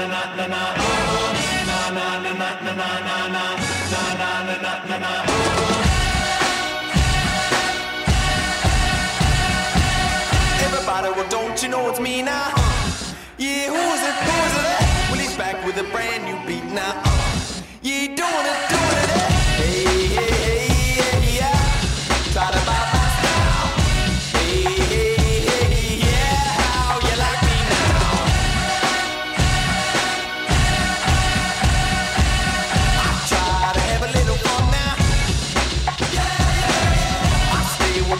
Oh, na na na na na na na na na na na na oh! Everybody, well, don't you know it's me now? Uh, yeah, who's it? Who's it? Well, he's back with a brand new beat now.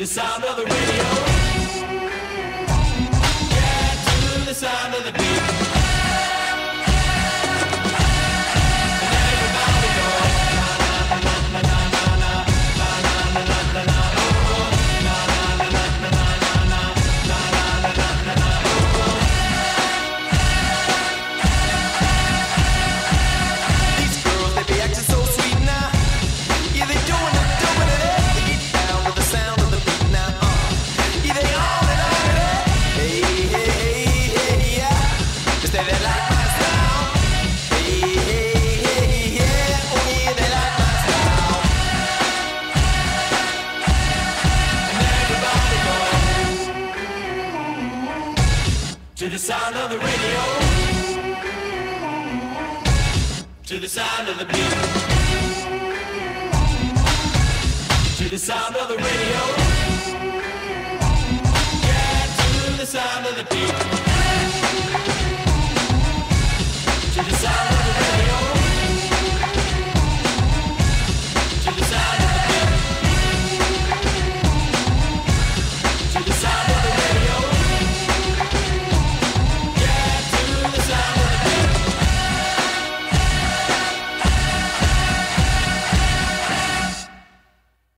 the sound of the radio. to the sound of the radio, to the sound of the beat, to the sound of the radio, yeah, to the sound of the beat.